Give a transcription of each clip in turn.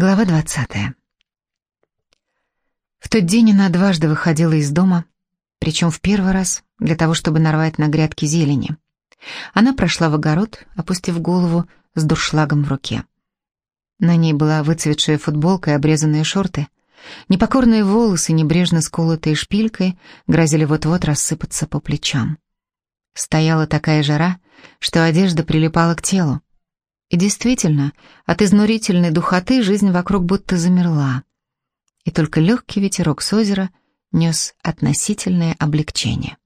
Глава двадцатая. В тот день она дважды выходила из дома, причем в первый раз для того, чтобы нарвать на грядки зелени. Она прошла в огород, опустив голову с дуршлагом в руке. На ней была выцветшая футболка и обрезанные шорты. Непокорные волосы, небрежно сколотые шпилькой, грозили вот-вот рассыпаться по плечам. Стояла такая жара, что одежда прилипала к телу. И действительно, от изнурительной духоты жизнь вокруг будто замерла. И только легкий ветерок с озера нес относительное облегчение.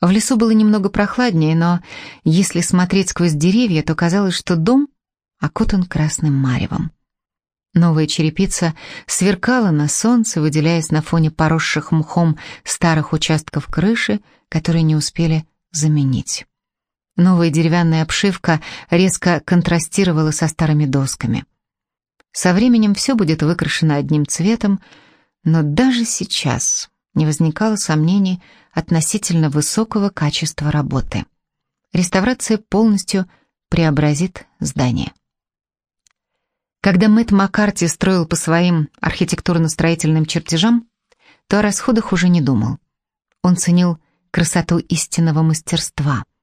В лесу было немного прохладнее, но если смотреть сквозь деревья, то казалось, что дом окутан красным маревом. Новая черепица сверкала на солнце, выделяясь на фоне поросших мхом старых участков крыши, которые не успели заменить. Новая деревянная обшивка резко контрастировала со старыми досками. Со временем все будет выкрашено одним цветом, но даже сейчас не возникало сомнений относительно высокого качества работы. Реставрация полностью преобразит здание. Когда Мэтт Маккарти строил по своим архитектурно-строительным чертежам, то о расходах уже не думал. Он ценил красоту истинного мастерства –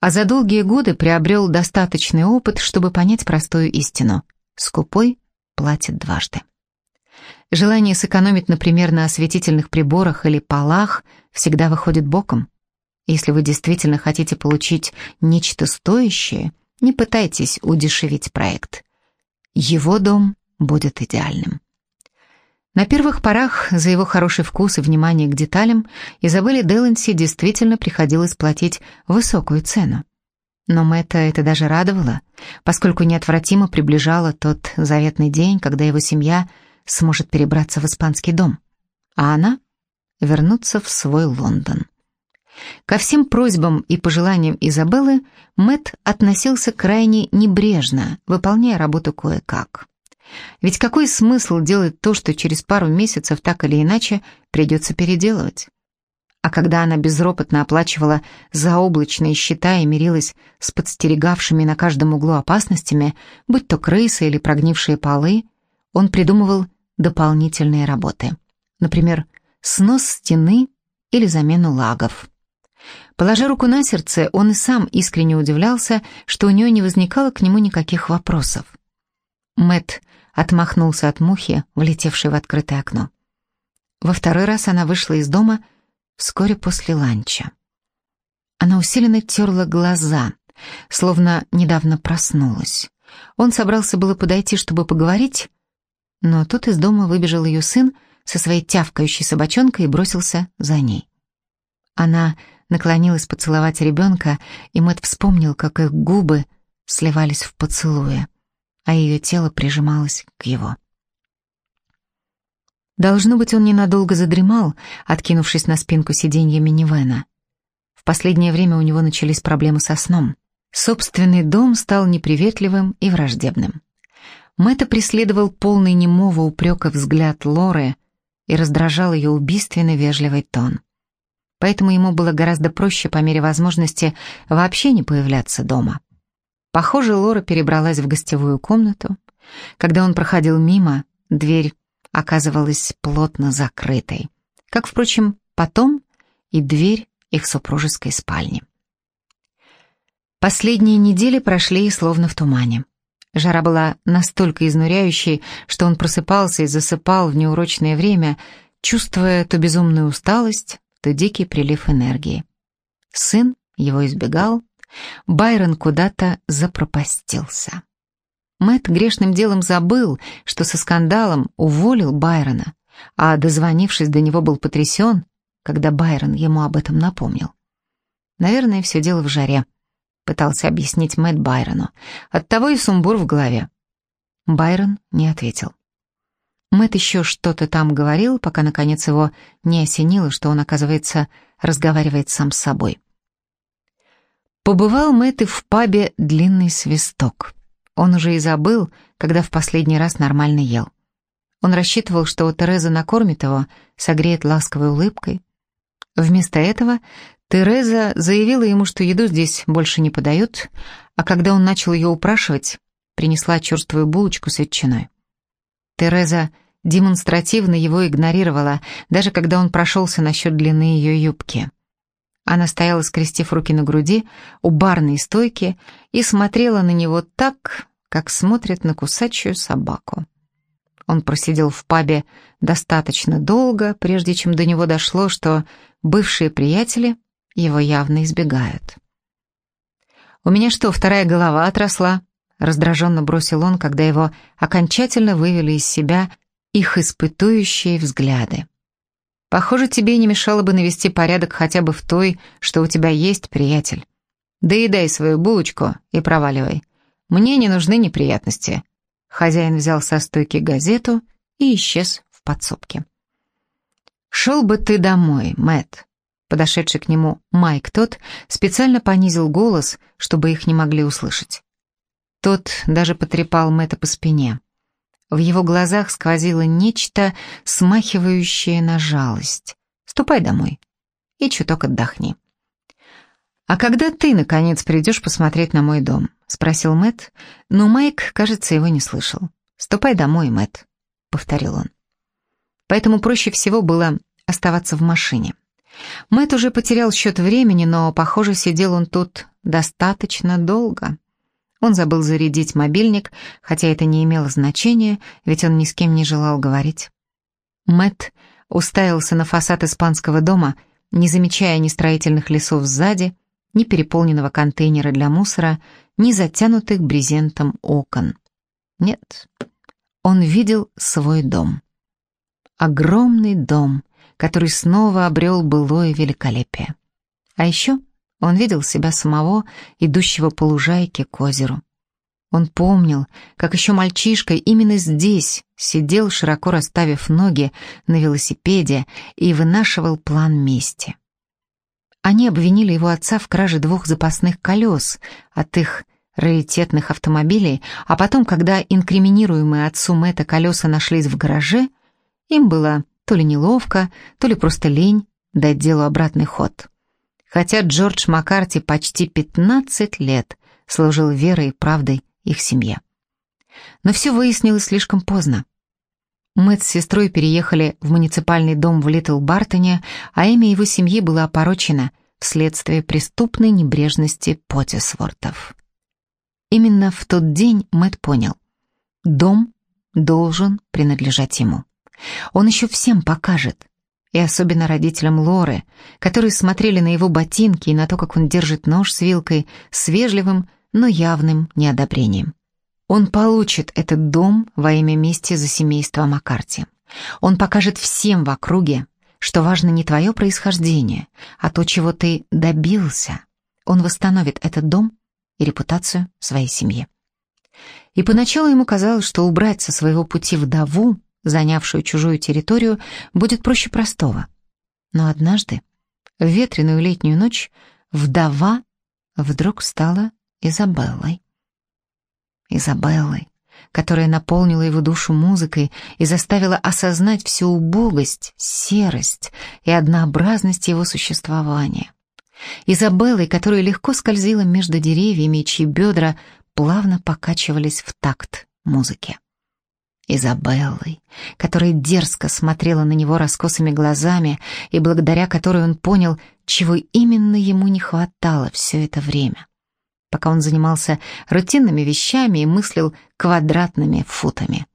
а за долгие годы приобрел достаточный опыт, чтобы понять простую истину. Скупой платит дважды. Желание сэкономить, например, на осветительных приборах или полах всегда выходит боком. Если вы действительно хотите получить нечто стоящее, не пытайтесь удешевить проект. Его дом будет идеальным. На первых порах за его хороший вкус и внимание к деталям Изабелле Деланси действительно приходилось платить высокую цену. Но Мэтта это даже радовало, поскольку неотвратимо приближало тот заветный день, когда его семья сможет перебраться в испанский дом, а она — вернуться в свой Лондон. Ко всем просьбам и пожеланиям Изабеллы Мэтт относился крайне небрежно, выполняя работу кое-как. Ведь какой смысл делать то, что через пару месяцев так или иначе придется переделывать? А когда она безропотно оплачивала заоблачные счета и мирилась с подстерегавшими на каждом углу опасностями, будь то крысы или прогнившие полы, он придумывал дополнительные работы. Например, снос стены или замену лагов. Положа руку на сердце, он и сам искренне удивлялся, что у нее не возникало к нему никаких вопросов. Мэт отмахнулся от мухи, влетевшей в открытое окно. Во второй раз она вышла из дома вскоре после ланча. Она усиленно терла глаза, словно недавно проснулась. Он собрался было подойти, чтобы поговорить, но тут из дома выбежал ее сын со своей тявкающей собачонкой и бросился за ней. Она наклонилась поцеловать ребенка, и Мэтт вспомнил, как их губы сливались в поцелуе а ее тело прижималось к его. Должно быть, он ненадолго задремал, откинувшись на спинку сиденья минивэна. В последнее время у него начались проблемы со сном. Собственный дом стал неприветливым и враждебным. Мэтта преследовал полный немого упрека взгляд Лоры и раздражал ее убийственно вежливый тон. Поэтому ему было гораздо проще по мере возможности вообще не появляться дома. Похоже, Лора перебралась в гостевую комнату. Когда он проходил мимо, дверь оказывалась плотно закрытой. Как, впрочем, потом и дверь их супружеской спальни. Последние недели прошли словно в тумане. Жара была настолько изнуряющей, что он просыпался и засыпал в неурочное время, чувствуя то безумную усталость, то дикий прилив энергии. Сын его избегал, Байрон куда-то запропастился. Мэт грешным делом забыл, что со скандалом уволил Байрона, а, дозвонившись до него, был потрясен, когда Байрон ему об этом напомнил. Наверное, все дело в жаре, пытался объяснить Мэт Байрону. Оттого и сумбур в голове. Байрон не ответил. Мэт еще что-то там говорил, пока, наконец, его не осенило, что он, оказывается, разговаривает сам с собой. Побывал Мэтт и в пабе «Длинный свисток». Он уже и забыл, когда в последний раз нормально ел. Он рассчитывал, что Тереза накормит его, согреет ласковой улыбкой. Вместо этого Тереза заявила ему, что еду здесь больше не подают, а когда он начал ее упрашивать, принесла черствую булочку с ветчиной. Тереза демонстративно его игнорировала, даже когда он прошелся насчет длины ее юбки. Она стояла, скрестив руки на груди, у барной стойки и смотрела на него так, как смотрят на кусачую собаку. Он просидел в пабе достаточно долго, прежде чем до него дошло, что бывшие приятели его явно избегают. «У меня что, вторая голова отросла?» Раздраженно бросил он, когда его окончательно вывели из себя их испытующие взгляды. Похоже, тебе не мешало бы навести порядок хотя бы в той, что у тебя есть, приятель. Доедай свою булочку и проваливай. Мне не нужны неприятности. Хозяин взял со стойки газету и исчез в подсобке. «Шел бы ты домой, Мэтт», Подошедший к нему Майк тот специально понизил голос, чтобы их не могли услышать. Тот даже потрепал Мэтта по спине. В его глазах сквозило нечто, смахивающее на жалость. «Ступай домой и чуток отдохни». «А когда ты, наконец, придешь посмотреть на мой дом?» — спросил Мэтт, но Майк, кажется, его не слышал. «Ступай домой, Мэтт», — повторил он. Поэтому проще всего было оставаться в машине. Мэтт уже потерял счет времени, но, похоже, сидел он тут достаточно долго. Он забыл зарядить мобильник, хотя это не имело значения, ведь он ни с кем не желал говорить. Мэт уставился на фасад испанского дома, не замечая ни строительных лесов сзади, ни переполненного контейнера для мусора, ни затянутых брезентом окон. Нет, он видел свой дом. Огромный дом, который снова обрел былое великолепие. А еще он видел себя самого, идущего по лужайке к озеру. Он помнил, как еще мальчишкой именно здесь сидел, широко расставив ноги на велосипеде и вынашивал план мести. Они обвинили его отца в краже двух запасных колес от их раритетных автомобилей, а потом, когда инкриминируемые отцу Мэтта колеса нашлись в гараже, им было то ли неловко, то ли просто лень дать делу обратный ход хотя Джордж Маккарти почти 15 лет служил верой и правдой их семье. Но все выяснилось слишком поздно. Мэтт с сестрой переехали в муниципальный дом в Литл Бартоне, а имя его семьи было опорочено вследствие преступной небрежности Поттисвортов. Именно в тот день Мэтт понял, дом должен принадлежать ему. Он еще всем покажет, и особенно родителям Лоры, которые смотрели на его ботинки и на то, как он держит нож с вилкой, с вежливым, но явным неодобрением. Он получит этот дом во имя мести за семейство Маккарти. Он покажет всем в округе, что важно не твое происхождение, а то, чего ты добился. Он восстановит этот дом и репутацию своей семьи. И поначалу ему казалось, что убрать со своего пути вдову занявшую чужую территорию, будет проще простого. Но однажды, в ветреную летнюю ночь, вдова вдруг стала Изабеллой. Изабеллой, которая наполнила его душу музыкой и заставила осознать всю убогость, серость и однообразность его существования. Изабеллой, которая легко скользила между деревьями, чьи бедра плавно покачивались в такт музыки. Изабеллой, которая дерзко смотрела на него раскосыми глазами и благодаря которой он понял, чего именно ему не хватало все это время, пока он занимался рутинными вещами и мыслил квадратными футами.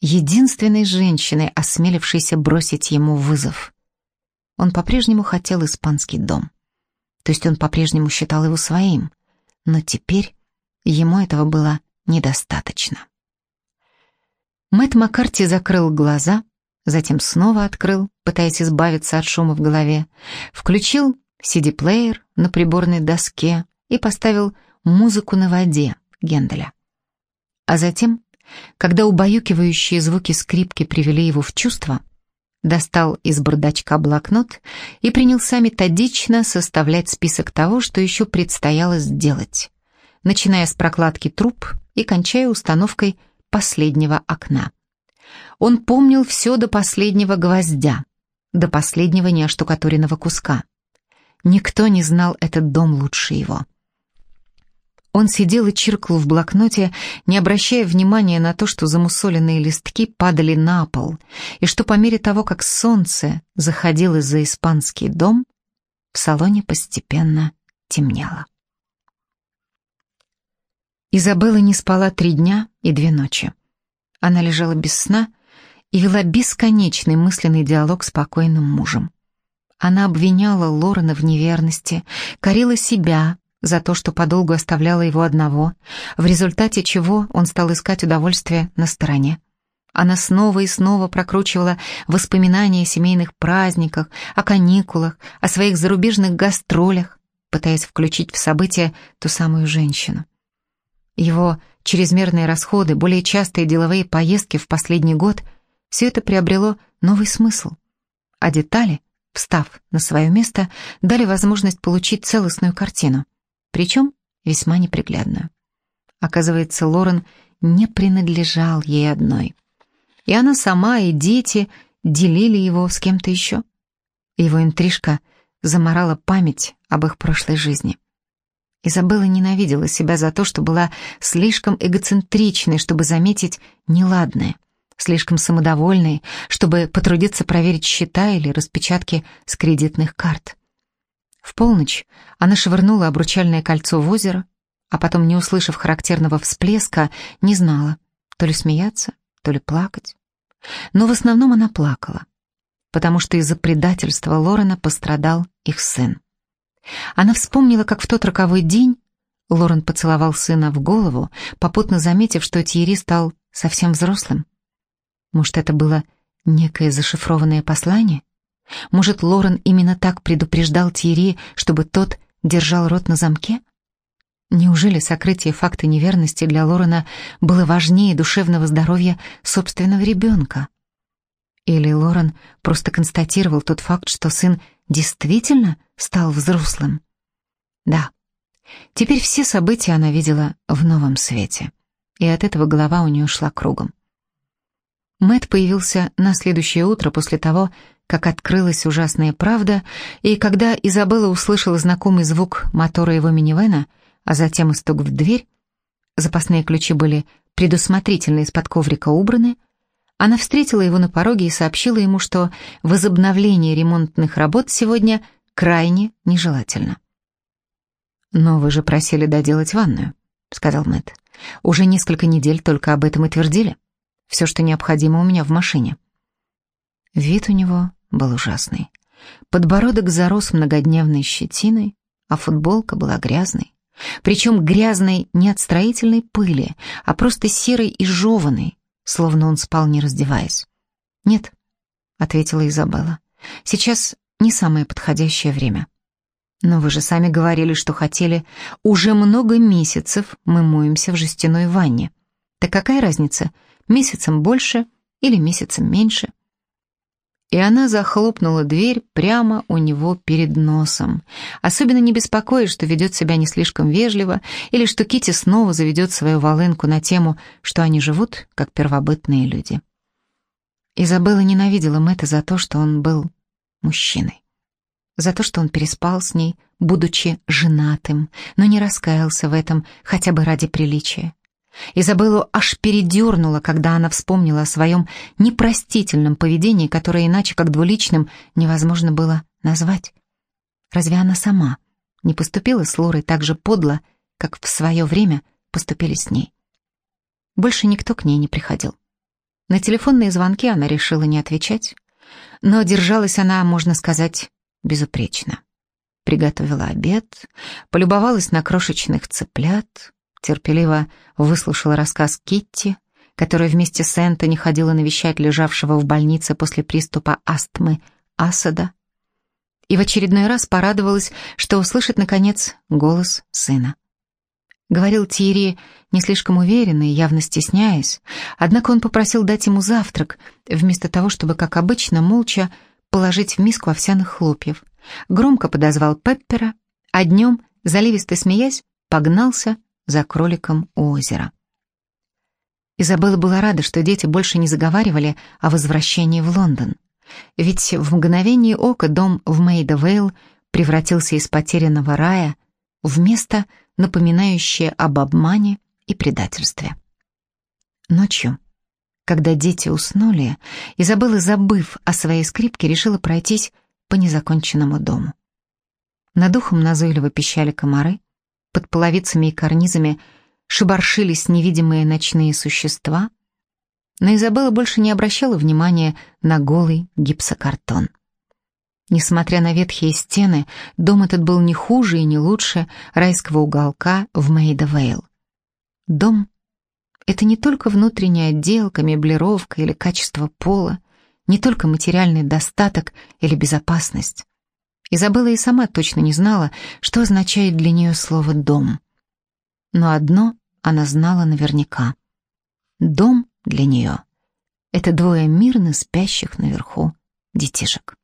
Единственной женщиной, осмелившейся бросить ему вызов. Он по-прежнему хотел испанский дом. То есть он по-прежнему считал его своим, но теперь ему этого было недостаточно. Мэтт Маккарти закрыл глаза, затем снова открыл, пытаясь избавиться от шума в голове, включил CD-плеер на приборной доске и поставил «Музыку на воде» Генделя. А затем, когда убаюкивающие звуки скрипки привели его в чувство, достал из бардачка блокнот и принялся методично составлять список того, что еще предстояло сделать, начиная с прокладки труб и кончая установкой последнего окна. Он помнил все до последнего гвоздя, до последнего неоштукатуренного куска. Никто не знал этот дом лучше его. Он сидел и чиркал в блокноте, не обращая внимания на то, что замусоленные листки падали на пол, и что по мере того, как солнце заходило за испанский дом, в салоне постепенно темнело. Изабелла не спала три дня и две ночи. Она лежала без сна и вела бесконечный мысленный диалог с покойным мужем. Она обвиняла Лорена в неверности, корила себя за то, что подолгу оставляла его одного, в результате чего он стал искать удовольствие на стороне. Она снова и снова прокручивала воспоминания о семейных праздниках, о каникулах, о своих зарубежных гастролях, пытаясь включить в события ту самую женщину. Его чрезмерные расходы, более частые деловые поездки в последний год — все это приобрело новый смысл. А детали, встав на свое место, дали возможность получить целостную картину, причем весьма неприглядную. Оказывается, Лорен не принадлежал ей одной. И она сама, и дети делили его с кем-то еще. Его интрижка заморала память об их прошлой жизни. Изабелла ненавидела себя за то, что была слишком эгоцентричной, чтобы заметить неладное, слишком самодовольной, чтобы потрудиться проверить счета или распечатки с кредитных карт. В полночь она швырнула обручальное кольцо в озеро, а потом, не услышав характерного всплеска, не знала, то ли смеяться, то ли плакать. Но в основном она плакала, потому что из-за предательства Лорена пострадал их сын. Она вспомнила, как в тот роковой день Лорен поцеловал сына в голову, попутно заметив, что Тьерри стал совсем взрослым. Может, это было некое зашифрованное послание? Может, Лорен именно так предупреждал Тьерри, чтобы тот держал рот на замке? Неужели сокрытие факта неверности для Лорена было важнее душевного здоровья собственного ребенка? Или Лорен просто констатировал тот факт, что сын действительно стал взрослым? Да, теперь все события она видела в новом свете, и от этого голова у нее шла кругом. Мэт появился на следующее утро после того, как открылась ужасная правда, и когда Изабелла услышала знакомый звук мотора его минивэна, а затем и стук в дверь, запасные ключи были предусмотрительно из-под коврика убраны, она встретила его на пороге и сообщила ему, что возобновление ремонтных работ сегодня крайне нежелательно. «Но вы же просили доделать ванную», — сказал Мэтт. «Уже несколько недель только об этом и твердили». Все, что необходимо у меня в машине. Вид у него был ужасный. Подбородок зарос многодневной щетиной, а футболка была грязной. Причем грязной не от строительной пыли, а просто серой и жеванной, словно он спал, не раздеваясь. «Нет», — ответила Изабелла, — «сейчас не самое подходящее время». «Но вы же сами говорили, что хотели. Уже много месяцев мы моемся в жестяной ванне. Так какая разница, месяцем больше или месяцем меньше. И она захлопнула дверь прямо у него перед носом, особенно не беспокоясь, что ведет себя не слишком вежливо или что Кити снова заведет свою волынку на тему, что они живут как первобытные люди. Изабелла ненавидела Мэтта за то, что он был мужчиной. За то, что он переспал с ней, будучи женатым, но не раскаялся в этом хотя бы ради приличия. Изабеллу аж передернуло, когда она вспомнила о своем непростительном поведении, которое иначе как двуличным невозможно было назвать. Разве она сама не поступила с Лорой так же подло, как в свое время поступили с ней? Больше никто к ней не приходил. На телефонные звонки она решила не отвечать, но держалась она, можно сказать, безупречно. Приготовила обед, полюбовалась на крошечных цыплят, терпеливо выслушала рассказ Китти, которая вместе с Энтони ходила навещать лежавшего в больнице после приступа астмы Асада, и в очередной раз порадовалась, что услышит, наконец, голос сына. Говорил Тири не слишком уверенно и явно стесняясь, однако он попросил дать ему завтрак, вместо того, чтобы, как обычно, молча положить в миску овсяных хлопьев. Громко подозвал Пеппера, а днем, заливисто смеясь, погнался за кроликом у озера. Изабелла была рада, что дети больше не заговаривали о возвращении в Лондон. Ведь в мгновение ока дом в Мейда-Вейл превратился из потерянного рая в место, напоминающее об обмане и предательстве. Ночью, когда дети уснули, Изабелла, забыв о своей скрипке, решила пройтись по незаконченному дому. Над ухом назойливо пищали комары, под половицами и карнизами шебаршились невидимые ночные существа, но Изабелла больше не обращала внимания на голый гипсокартон. Несмотря на ветхие стены, дом этот был не хуже и не лучше райского уголка в Мейда-Вейл. Дом — это не только внутренняя отделка, меблировка или качество пола, не только материальный достаток или безопасность. Изабелла и сама точно не знала, что означает для нее слово «дом». Но одно она знала наверняка. Дом для нее — это двое мирно спящих наверху детишек.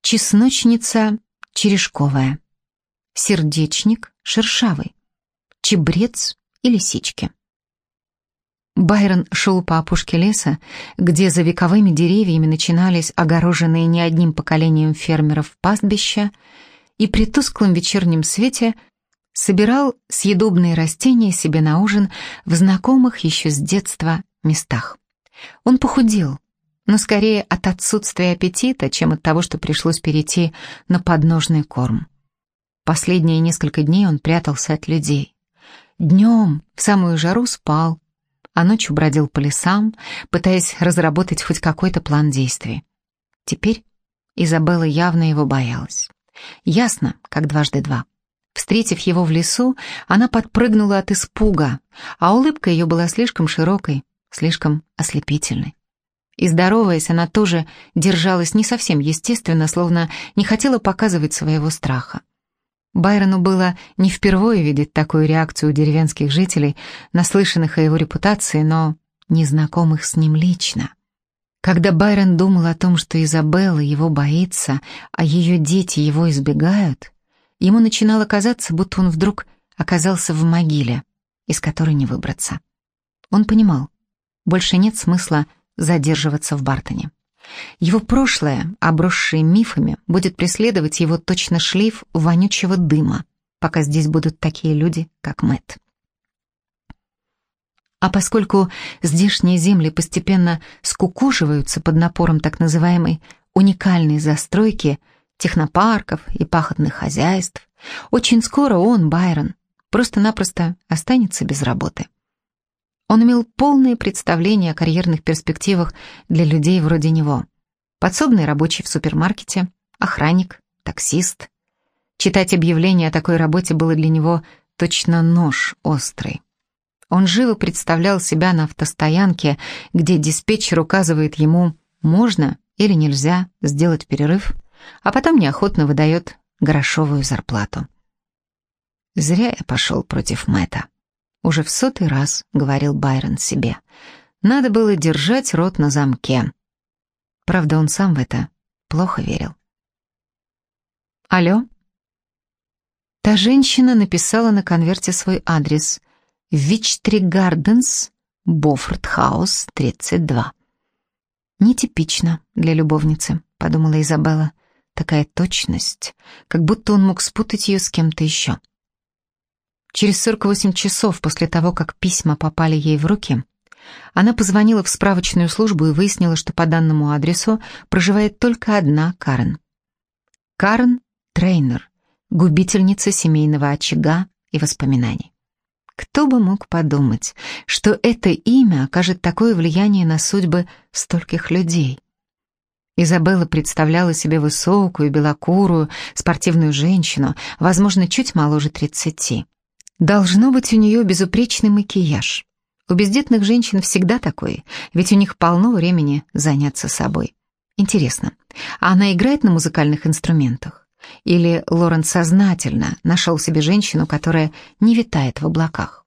Чесночница черешковая, сердечник шершавый, чебрец и лисички. Байрон шел по опушке леса, где за вековыми деревьями начинались огороженные не одним поколением фермеров пастбища, и при тусклом вечернем свете собирал съедобные растения себе на ужин в знакомых еще с детства местах. Он похудел, но скорее от отсутствия аппетита, чем от того, что пришлось перейти на подножный корм. Последние несколько дней он прятался от людей. Днем в самую жару спал, а ночью бродил по лесам, пытаясь разработать хоть какой-то план действий. Теперь Изабелла явно его боялась. Ясно, как дважды два. Встретив его в лесу, она подпрыгнула от испуга, а улыбка ее была слишком широкой, слишком ослепительной. И здороваясь, она тоже держалась не совсем естественно, словно не хотела показывать своего страха. Байрону было не впервые видеть такую реакцию деревенских жителей, наслышанных о его репутации, но незнакомых с ним лично. Когда Байрон думал о том, что Изабелла его боится, а ее дети его избегают, ему начинало казаться, будто он вдруг оказался в могиле, из которой не выбраться. Он понимал, больше нет смысла задерживаться в Бартоне. Его прошлое, обросшее мифами, будет преследовать его точно шлейф вонючего дыма, пока здесь будут такие люди, как Мэтт. А поскольку здешние земли постепенно скукоживаются под напором так называемой уникальной застройки, технопарков и пахотных хозяйств, очень скоро он, Байрон, просто-напросто останется без работы. Он имел полное представление о карьерных перспективах для людей вроде него. Подсобный рабочий в супермаркете, охранник, таксист. Читать объявление о такой работе было для него точно нож острый. Он живо представлял себя на автостоянке, где диспетчер указывает ему «можно» или «нельзя» сделать перерыв, а потом неохотно выдает грошовую зарплату. Зря я пошел против Мэтта. Уже в сотый раз говорил Байрон себе. Надо было держать рот на замке. Правда, он сам в это плохо верил. «Алло?» Та женщина написала на конверте свой адрес. Вичтри Гарденс, Боффорд Хаус, 32. «Нетипично для любовницы», — подумала Изабелла. «Такая точность, как будто он мог спутать ее с кем-то еще». Через 48 часов после того, как письма попали ей в руки, она позвонила в справочную службу и выяснила, что по данному адресу проживает только одна Карен. Карен — трейнер, губительница семейного очага и воспоминаний. Кто бы мог подумать, что это имя окажет такое влияние на судьбы стольких людей? Изабелла представляла себе высокую, белокурую, спортивную женщину, возможно, чуть моложе тридцати. Должно быть у нее безупречный макияж. У бездетных женщин всегда такой, ведь у них полно времени заняться собой. Интересно, а она играет на музыкальных инструментах? Или Лорен сознательно нашел себе женщину, которая не витает в облаках?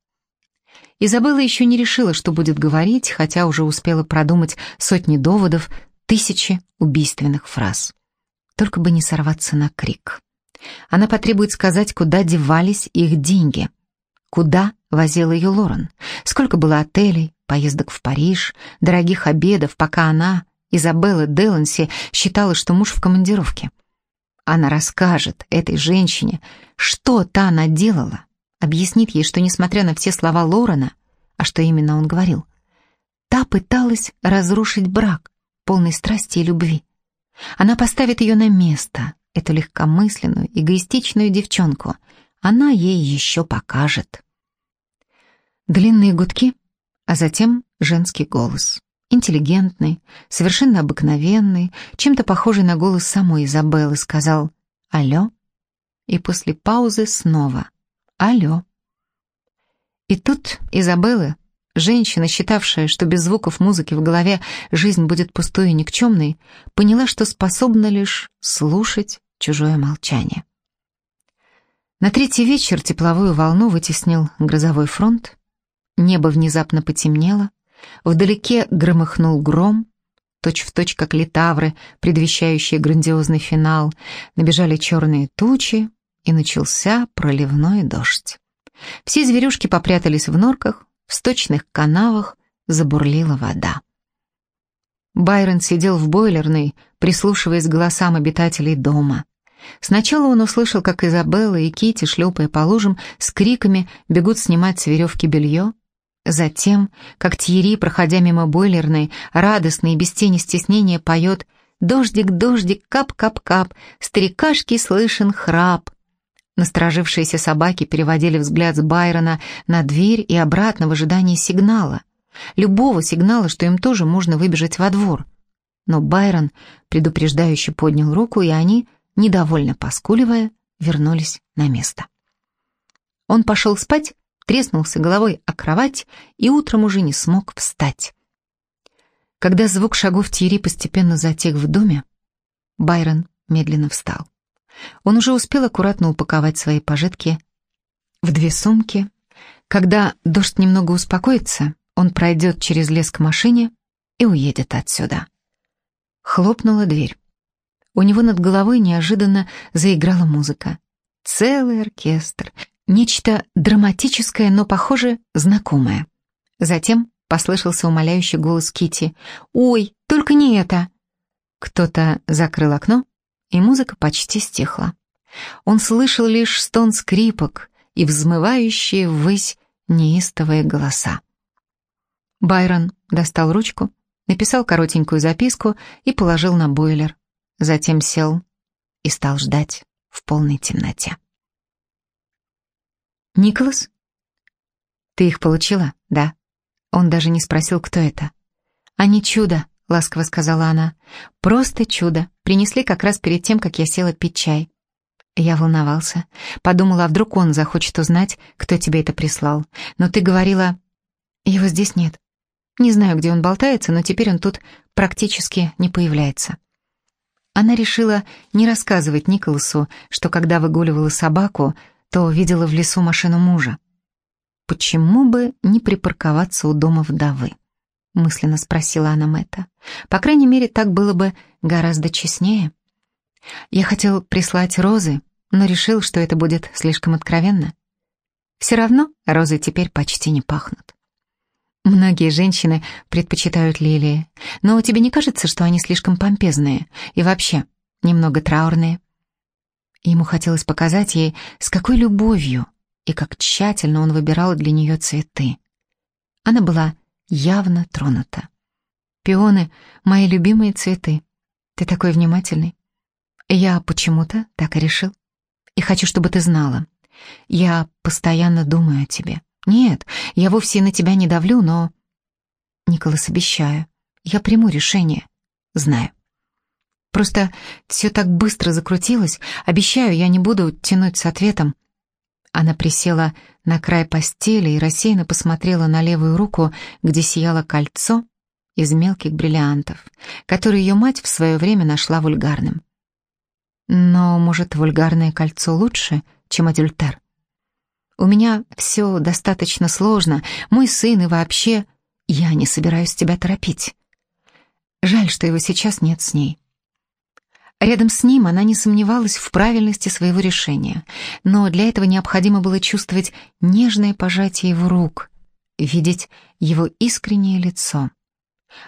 Изабелла еще не решила, что будет говорить, хотя уже успела продумать сотни доводов, тысячи убийственных фраз. Только бы не сорваться на крик. Она потребует сказать, куда девались их деньги. Куда возил ее Лорен? Сколько было отелей, поездок в Париж, дорогих обедов, пока она, Изабелла Деланси, считала, что муж в командировке? Она расскажет этой женщине, что та наделала, объяснит ей, что, несмотря на все слова Лорена, а что именно он говорил, та пыталась разрушить брак, полный страсти и любви. Она поставит ее на место, эту легкомысленную, эгоистичную девчонку. Она ей еще покажет. Длинные гудки, а затем женский голос. Интеллигентный, совершенно обыкновенный, чем-то похожий на голос самой Изабеллы, сказал «Алло?» И после паузы снова «Алло». И тут Изабелла, женщина, считавшая, что без звуков музыки в голове жизнь будет пустой и никчемной, поняла, что способна лишь слушать чужое молчание. На третий вечер тепловую волну вытеснил грозовой фронт, небо внезапно потемнело, вдалеке громыхнул гром, точь-в-точь, точь, как литавры, предвещающие грандиозный финал, набежали черные тучи, и начался проливной дождь. Все зверюшки попрятались в норках, в сточных канавах забурлила вода. Байрон сидел в бойлерной, прислушиваясь к голосам обитателей дома. Сначала он услышал, как Изабелла и Кити, шлепая по лужам, с криками бегут снимать с веревки белье. Затем, как Тьерри, проходя мимо бойлерной, радостный и без тени стеснения поет «Дождик, дождик, кап-кап-кап, старикашки слышен храп». Насторожившиеся собаки переводили взгляд с Байрона на дверь и обратно в ожидании сигнала любого сигнала, что им тоже можно выбежать во двор. Но Байрон предупреждающе поднял руку, и они, недовольно поскуливая, вернулись на место. Он пошел спать, треснулся головой о кровать и утром уже не смог встать. Когда звук шагов Тьерри постепенно затих в доме, Байрон медленно встал. Он уже успел аккуратно упаковать свои пожитки в две сумки. Когда дождь немного успокоится, он пройдет через лес к машине и уедет отсюда. Хлопнула дверь. У него над головой неожиданно заиграла музыка. Целый оркестр. Нечто драматическое, но, похоже, знакомое. Затем послышался умоляющий голос Кити. «Ой, только не это!» Кто-то закрыл окно, и музыка почти стихла. Он слышал лишь стон скрипок и взмывающие ввысь неистовые голоса. Байрон достал ручку, написал коротенькую записку и положил на бойлер. Затем сел и стал ждать в полной темноте. «Николас? Ты их получила, да?» Он даже не спросил, кто это. «Они чудо», — ласково сказала она. «Просто чудо. Принесли как раз перед тем, как я села пить чай». Я волновался. Подумала, а вдруг он захочет узнать, кто тебе это прислал. Но ты говорила... Его здесь нет. Не знаю, где он болтается, но теперь он тут практически не появляется. Она решила не рассказывать Николасу, что когда выгуливала собаку, то видела в лесу машину мужа. «Почему бы не припарковаться у дома вдовы?» — мысленно спросила она Мэтта. «По крайней мере, так было бы гораздо честнее. Я хотел прислать розы, но решил, что это будет слишком откровенно. Все равно розы теперь почти не пахнут. Многие женщины предпочитают лилии, но тебе не кажется, что они слишком помпезные и вообще немного траурные? Ему хотелось показать ей, с какой любовью и как тщательно он выбирал для нее цветы. Она была явно тронута. «Пионы — мои любимые цветы. Ты такой внимательный. Я почему-то так и решил. И хочу, чтобы ты знала. Я постоянно думаю о тебе. «Нет, я вовсе на тебя не давлю, но...» «Николас, обещаю, я приму решение. Знаю. Просто все так быстро закрутилось. Обещаю, я не буду тянуть с ответом». Она присела на край постели и рассеянно посмотрела на левую руку, где сияло кольцо из мелких бриллиантов, которое ее мать в свое время нашла вульгарным. Но, может, вульгарное кольцо лучше, чем адюльтер? У меня все достаточно сложно, мой сын и вообще... Я не собираюсь тебя торопить. Жаль, что его сейчас нет с ней. Рядом с ним она не сомневалась в правильности своего решения, но для этого необходимо было чувствовать нежное пожатие его рук, видеть его искреннее лицо.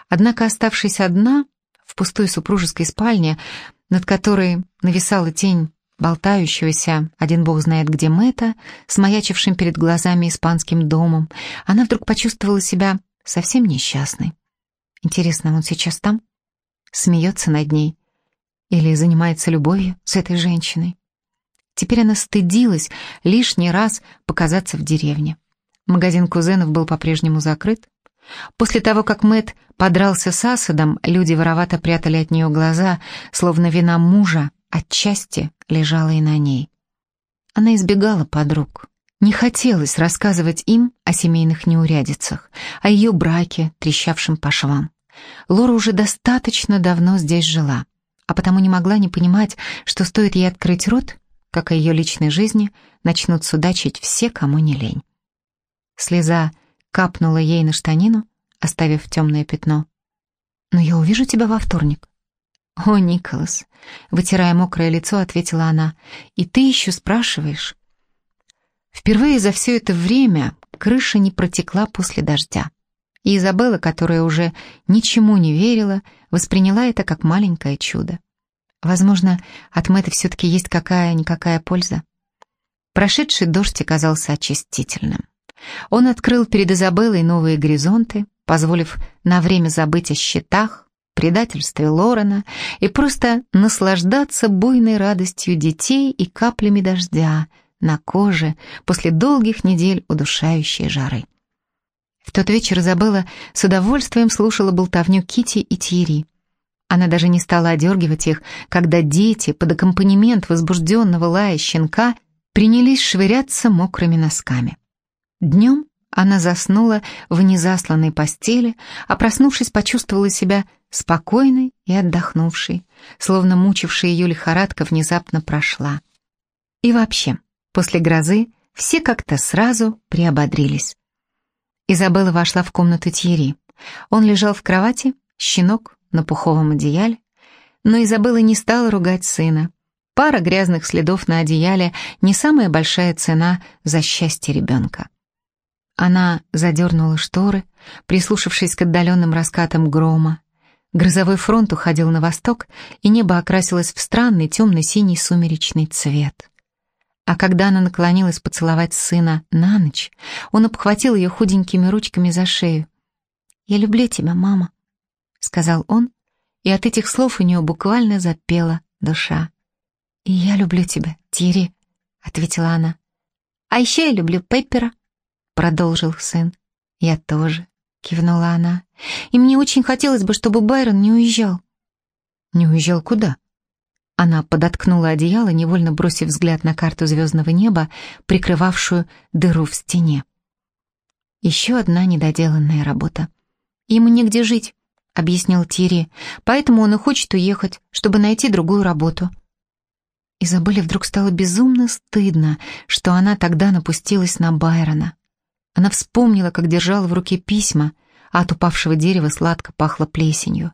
Однако, оставшись одна в пустой супружеской спальне, над которой нависала тень болтающегося, один бог знает где Мэтта, с маячившим перед глазами испанским домом, она вдруг почувствовала себя совсем несчастной. Интересно, он сейчас там? Смеется над ней? Или занимается любовью с этой женщиной? Теперь она стыдилась лишний раз показаться в деревне. Магазин кузенов был по-прежнему закрыт. После того, как Мэт подрался с Асадом, люди воровато прятали от нее глаза, словно вина мужа отчасти лежала и на ней. Она избегала подруг. Не хотелось рассказывать им о семейных неурядицах, о ее браке, трещавшем по швам. Лора уже достаточно давно здесь жила, а потому не могла не понимать, что стоит ей открыть рот, как о ее личной жизни начнут судачить все, кому не лень. Слеза капнула ей на штанину, оставив темное пятно. «Но я увижу тебя во вторник». «О, Николас», — вытирая мокрое лицо, ответила она, «и ты еще спрашиваешь?» Впервые за все это время крыша не протекла после дождя. И Изабелла, которая уже ничему не верила, восприняла это как маленькое чудо. Возможно, от Мэтта все-таки есть какая-никакая польза. Прошедший дождь оказался очистительным. Он открыл перед Изабеллой новые горизонты, позволив на время забыть о счетах, предательстве Лорена и просто наслаждаться буйной радостью детей и каплями дождя на коже после долгих недель удушающей жары. В тот вечер Изабелла с удовольствием слушала болтовню Кити и Тьерри. Она даже не стала одергивать их, когда дети под аккомпанемент возбужденного лая щенка принялись швыряться мокрыми носками. Днем она заснула в незасланной постели, а проснувшись, почувствовала себя спокойной и отдохнувшей, словно мучившая ее лихорадка внезапно прошла. И вообще, после грозы все как-то сразу приободрились. Изабелла вошла в комнату Тьерри. Он лежал в кровати, щенок на пуховом одеяле, но Изабелла не стала ругать сына. Пара грязных следов на одеяле — не самая большая цена за счастье ребенка. Она задернула шторы, прислушавшись к отдаленным раскатам грома. Грозовой фронт уходил на восток, и небо окрасилось в странный темно-синий сумеречный цвет. А когда она наклонилась поцеловать сына на ночь, он обхватил ее худенькими ручками за шею. «Я люблю тебя, мама», — сказал он, и от этих слов у нее буквально запела душа. «И я люблю тебя, Тири», — ответила она. «А еще я люблю Пеппера», — продолжил сын. «Я тоже», — кивнула она. «И мне очень хотелось бы, чтобы Байрон не уезжал». «Не уезжал куда?» Она подоткнула одеяло, невольно бросив взгляд на карту звездного неба, прикрывавшую дыру в стене. Еще одна недоделанная работа. «Ему негде жить», — объяснил Тири, «поэтому он и хочет уехать, чтобы найти другую работу». Изабелле вдруг стало безумно стыдно, что она тогда напустилась на Байрона. Она вспомнила, как держала в руке письма, от упавшего дерева сладко пахло плесенью.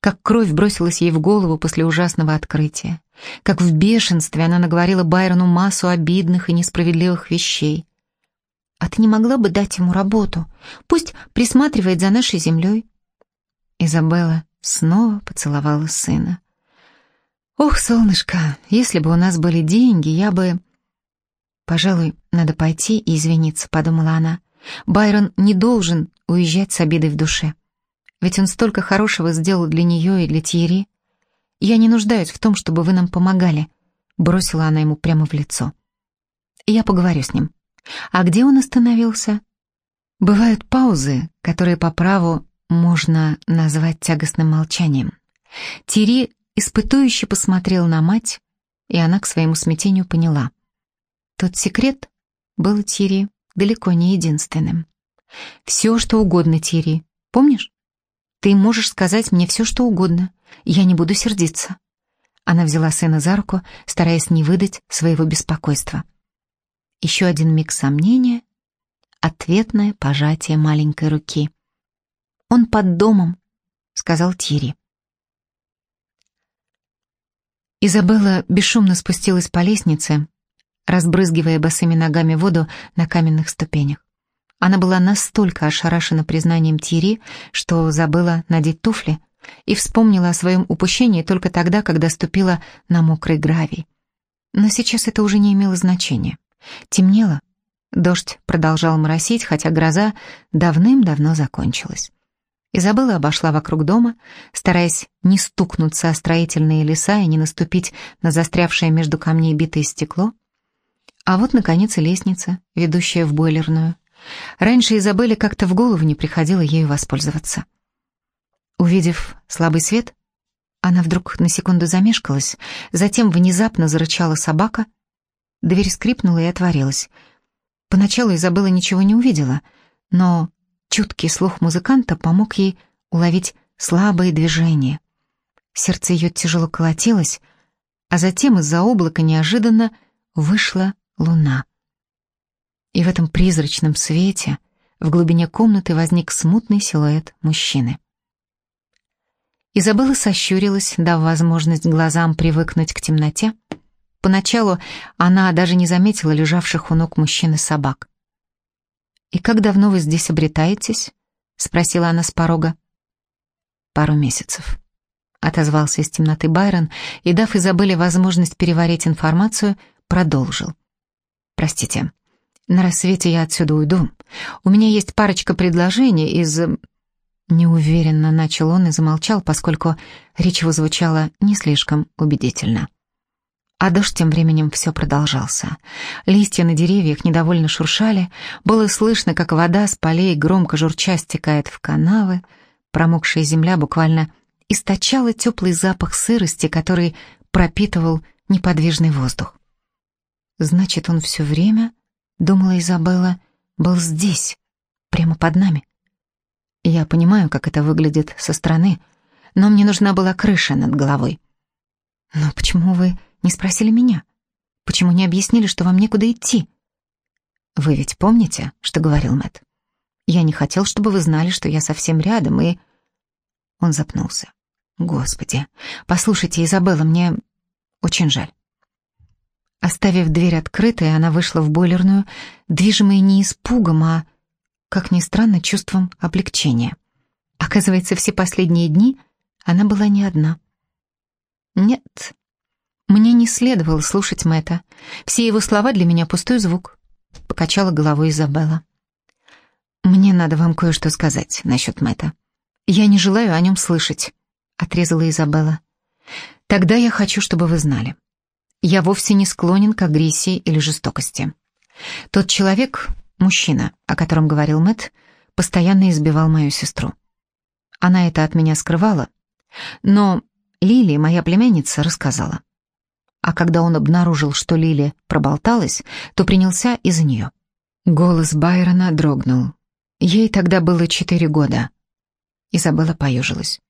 Как кровь бросилась ей в голову после ужасного открытия. Как в бешенстве она наговорила Байрону массу обидных и несправедливых вещей. «А ты не могла бы дать ему работу? Пусть присматривает за нашей землей». Изабелла снова поцеловала сына. «Ох, солнышко, если бы у нас были деньги, я бы...» «Пожалуй, надо пойти и извиниться», — подумала она. «Байрон не должен уезжать с обидой в душе. Ведь он столько хорошего сделал для нее и для Тьерри. Я не нуждаюсь в том, чтобы вы нам помогали», — бросила она ему прямо в лицо. «Я поговорю с ним. А где он остановился?» Бывают паузы, которые по праву можно назвать тягостным молчанием. Тири испытующе посмотрел на мать, и она к своему смятению поняла. Тот секрет был Тири далеко не единственным. «Все, что угодно, Тири. Помнишь? Ты можешь сказать мне все, что угодно. Я не буду сердиться». Она взяла сына за руку, стараясь не выдать своего беспокойства. Еще один миг сомнения, ответное пожатие маленькой руки. «Он под домом», — сказал Тири. Изабелла бесшумно спустилась по лестнице, разбрызгивая босыми ногами воду на каменных ступенях. Она была настолько ошарашена признанием Тири, что забыла надеть туфли, и вспомнила о своем упущении только тогда, когда ступила на мокрый гравий. Но сейчас это уже не имело значения. Темнело, дождь продолжал моросить, хотя гроза давным-давно закончилась. Изабелла обошла вокруг дома, стараясь не стукнуться о строительные леса и не наступить на застрявшее между камней битое стекло. А вот, наконец, и лестница, ведущая в бойлерную. Раньше Изабелле как-то в голову не приходило ею воспользоваться. Увидев слабый свет, она вдруг на секунду замешкалась, затем внезапно зарычала собака, дверь скрипнула и отворилась. Поначалу Изабелла ничего не увидела, но чуткий слух музыканта помог ей уловить слабые движения. Сердце ее тяжело колотилось, а затем из-за облака неожиданно вышла луна. И в этом призрачном свете в глубине комнаты возник смутный силуэт мужчины. Изабелла сощурилась, дав возможность глазам привыкнуть к темноте. Поначалу она даже не заметила лежавших у ног мужчины собак. «И как давно вы здесь обретаетесь?» — спросила она с порога. «Пару месяцев», — отозвался из темноты Байрон и, дав Изабелле возможность переварить информацию, продолжил. «Простите, на рассвете я отсюда уйду. У меня есть парочка предложений из Неуверенно начал он и замолчал, поскольку речь его звучала не слишком убедительно. А дождь тем временем все продолжался. Листья на деревьях недовольно шуршали, было слышно, как вода с полей громко журча стекает в канавы, промокшая земля буквально источала теплый запах сырости, который пропитывал неподвижный воздух. Значит, он все время, думала Изабелла, был здесь, прямо под нами. Я понимаю, как это выглядит со стороны, но мне нужна была крыша над головой. Но почему вы не спросили меня? Почему не объяснили, что вам некуда идти? Вы ведь помните, что говорил Мэт? Я не хотел, чтобы вы знали, что я совсем рядом, и... Он запнулся. Господи, послушайте, Изабелла, мне очень жаль. Оставив дверь открытой, она вышла в бойлерную, движимая не испугом, а как ни странно, чувством облегчения. Оказывается, все последние дни она была не одна. Нет, мне не следовало слушать Мэтта. Все его слова для меня пустой звук. Покачала головой Изабелла. «Мне надо вам кое-что сказать насчет Мэтта. Я не желаю о нем слышать», — отрезала Изабелла. «Тогда я хочу, чтобы вы знали. Я вовсе не склонен к агрессии или жестокости. Тот человек, Мужчина, о котором говорил Мэтт, постоянно избивал мою сестру. Она это от меня скрывала, но Лили, моя племянница, рассказала. А когда он обнаружил, что Лили проболталась, то принялся из-за нее. Голос Байрона дрогнул. Ей тогда было четыре года. Изабелла поежилась.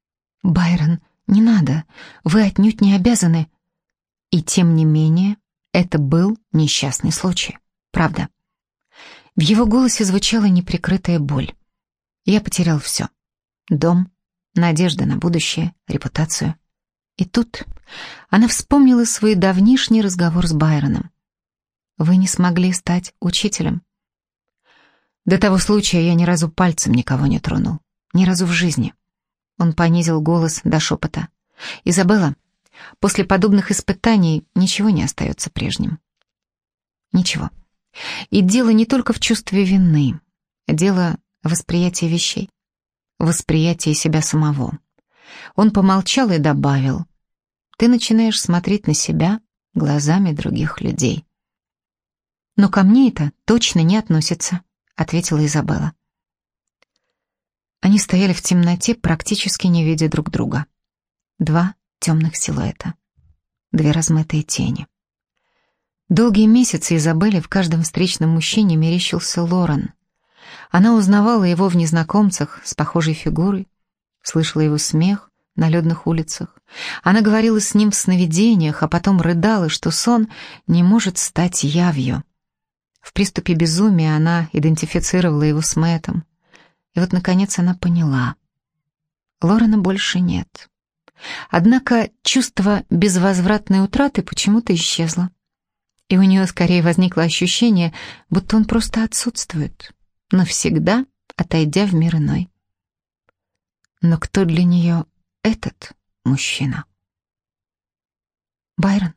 «Байрон, не надо, вы отнюдь не обязаны». И тем не менее, это был несчастный случай. Правда. В его голосе звучала неприкрытая боль. Я потерял все. Дом, надежда на будущее, репутацию. И тут она вспомнила свой давнишний разговор с Байроном. «Вы не смогли стать учителем?» До того случая я ни разу пальцем никого не тронул. Ни разу в жизни. Он понизил голос до шепота. «Изабелла, после подобных испытаний ничего не остается прежним». «Ничего. И дело не только в чувстве вины, дело в восприятии вещей, восприятии себя самого. Он помолчал и добавил, «Ты начинаешь смотреть на себя глазами других людей». «Но ко мне это точно не относится», — ответила Изабелла. Они стояли в темноте, практически не видя друг друга. Два темных силуэта, две размытые тени. Долгие месяцы Изабелле в каждом встречном мужчине мерещился Лорен. Она узнавала его в незнакомцах с похожей фигурой, слышала его смех на ледных улицах. Она говорила с ним в сновидениях, а потом рыдала, что сон не может стать явью. В приступе безумия она идентифицировала его с Мэттом. И вот, наконец, она поняла. Лорена больше нет. Однако чувство безвозвратной утраты почему-то исчезло и у нее скорее возникло ощущение, будто он просто отсутствует, навсегда отойдя в мир иной. Но кто для нее этот мужчина. «Байрон»,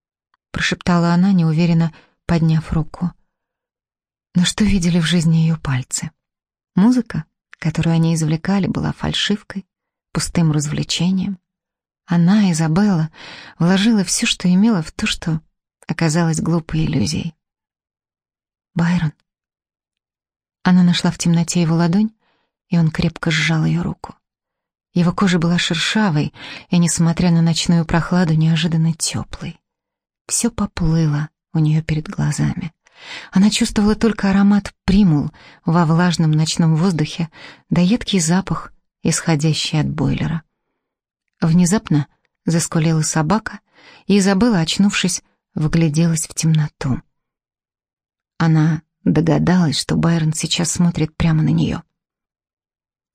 — прошептала она, неуверенно подняв руку. Но что видели в жизни ее пальцы? Музыка, которую они извлекали, была фальшивкой, пустым развлечением. Она, Изабелла, вложила все, что имела, в то, что оказалось глупой иллюзией. «Байрон». Она нашла в темноте его ладонь, и он крепко сжал ее руку. Его кожа была шершавой и, несмотря на ночную прохладу, неожиданно теплой. Все поплыло у нее перед глазами. Она чувствовала только аромат примул во влажном ночном воздухе, да едкий запах, исходящий от бойлера. Внезапно заскулила собака, и Изабелла, очнувшись, вгляделась в темноту. Она догадалась, что Байрон сейчас смотрит прямо на нее.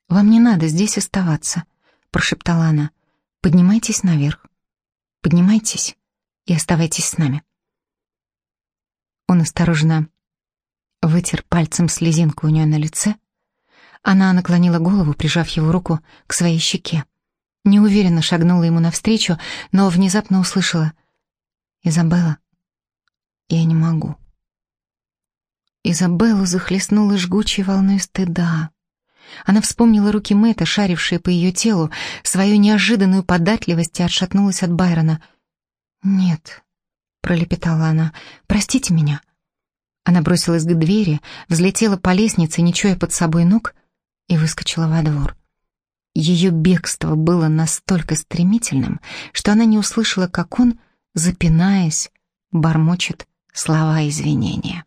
«Вам не надо здесь оставаться», — прошептала она. «Поднимайтесь наверх. Поднимайтесь и оставайтесь с нами». Он осторожно вытер пальцем слезинку у нее на лице. Она наклонила голову, прижав его руку к своей щеке. Неуверенно шагнула ему навстречу, но внезапно услышала «Изабелла, я не могу». Изабеллу захлестнула жгучей волной стыда. Она вспомнила руки Мэтта, шарившие по ее телу, свою неожиданную податливость и отшатнулась от Байрона. «Нет», — пролепетала она, — «простите меня». Она бросилась к двери, взлетела по лестнице, не чуя под собой ног, и выскочила во двор. Ее бегство было настолько стремительным, что она не услышала, как он, запинаясь, бормочет слова извинения.